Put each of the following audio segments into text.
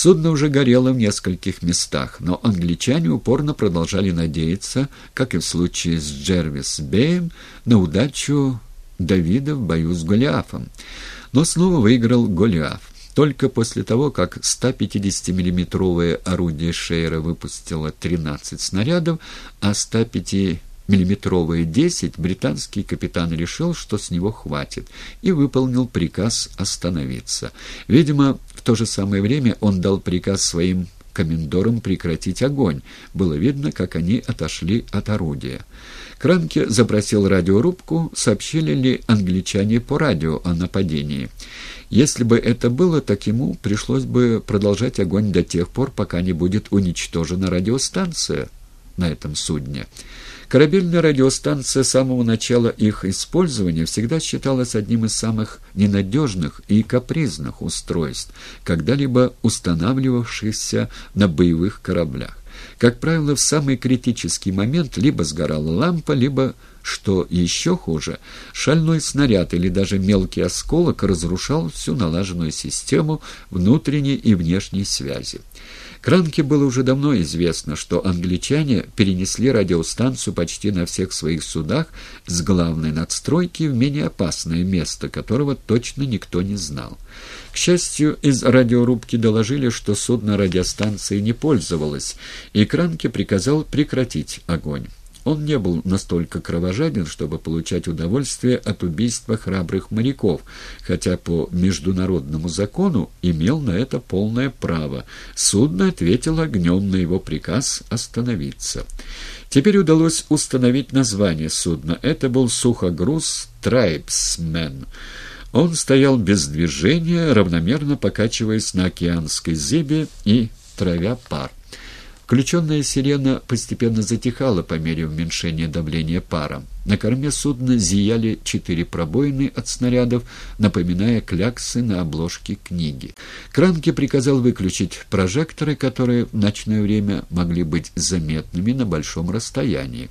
Судно уже горело в нескольких местах, но англичане упорно продолжали надеяться, как и в случае с Джервис Беем, на удачу Давида в бою с Голиафом. Но снова выиграл Голиаф. Только после того, как 150 миллиметровое орудие Шейера выпустило 13 снарядов, а 105 миллиметровые 10, британский капитан решил, что с него хватит, и выполнил приказ остановиться. Видимо, в то же самое время он дал приказ своим комендорам прекратить огонь. Было видно, как они отошли от орудия. Кранке запросил радиорубку, сообщили ли англичане по радио о нападении. Если бы это было, так ему пришлось бы продолжать огонь до тех пор, пока не будет уничтожена радиостанция на этом судне. Корабельная радиостанция с самого начала их использования всегда считалась одним из самых ненадежных и капризных устройств, когда-либо устанавливавшихся на боевых кораблях. Как правило, в самый критический момент либо сгорала лампа, либо, что еще хуже, шальной снаряд или даже мелкий осколок разрушал всю налаженную систему внутренней и внешней связи. Кранке было уже давно известно, что англичане перенесли радиостанцию почти на всех своих судах с главной надстройки в менее опасное место, которого точно никто не знал. К счастью, из радиорубки доложили, что судно радиостанции не пользовалось, и Кранке приказал прекратить огонь. Он не был настолько кровожаден, чтобы получать удовольствие от убийства храбрых моряков, хотя по международному закону имел на это полное право. Судно ответило огнем на его приказ остановиться. Теперь удалось установить название судна. Это был сухогруз «Трайбсмен». Он стоял без движения, равномерно покачиваясь на океанской зыбе и травя пар. Включенная сирена постепенно затихала по мере уменьшения давления пара. На корме судна зияли четыре пробоины от снарядов, напоминая кляксы на обложке книги. Кранке приказал выключить прожекторы, которые в ночное время могли быть заметными на большом расстоянии.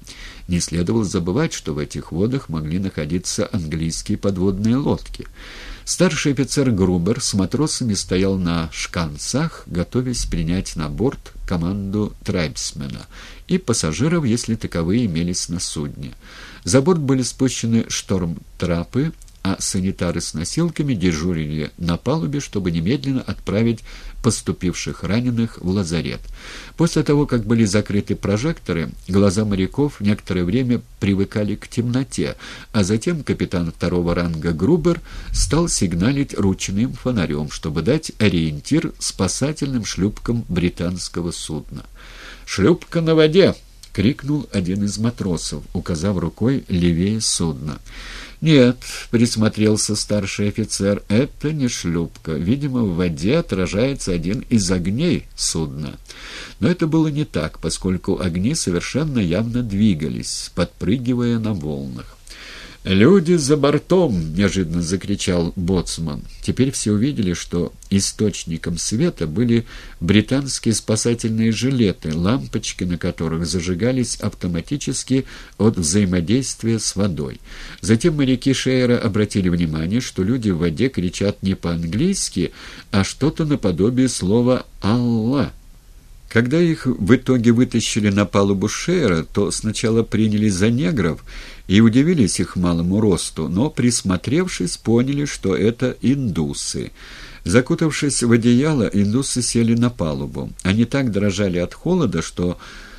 Не следовало забывать, что в этих водах могли находиться английские подводные лодки. Старший офицер Грубер с матросами стоял на шканцах, готовясь принять на борт команду трайбсмена и пассажиров, если таковые имелись на судне. За борт были спущены шторм-трапы, а санитары с носилками дежурили на палубе, чтобы немедленно отправить поступивших раненых в лазарет. После того, как были закрыты прожекторы, глаза моряков некоторое время привыкали к темноте, а затем капитан второго ранга Грубер стал сигналить ручным фонарем, чтобы дать ориентир спасательным шлюпкам британского судна. «Шлюпка на воде!» — крикнул один из матросов, указав рукой левее судна. «Нет», — присмотрелся старший офицер, — «это не шлюпка. Видимо, в воде отражается один из огней судна». Но это было не так, поскольку огни совершенно явно двигались, подпрыгивая на волнах. «Люди за бортом!» — неожиданно закричал боцман. Теперь все увидели, что источником света были британские спасательные жилеты, лампочки на которых зажигались автоматически от взаимодействия с водой. Затем моряки Шейера обратили внимание, что люди в воде кричат не по-английски, а что-то наподобие слова «Алла». Когда их в итоге вытащили на палубу Шейера, то сначала приняли за негров и удивились их малому росту, но, присмотревшись, поняли, что это индусы. Закутавшись в одеяло, индусы сели на палубу. Они так дрожали от холода, что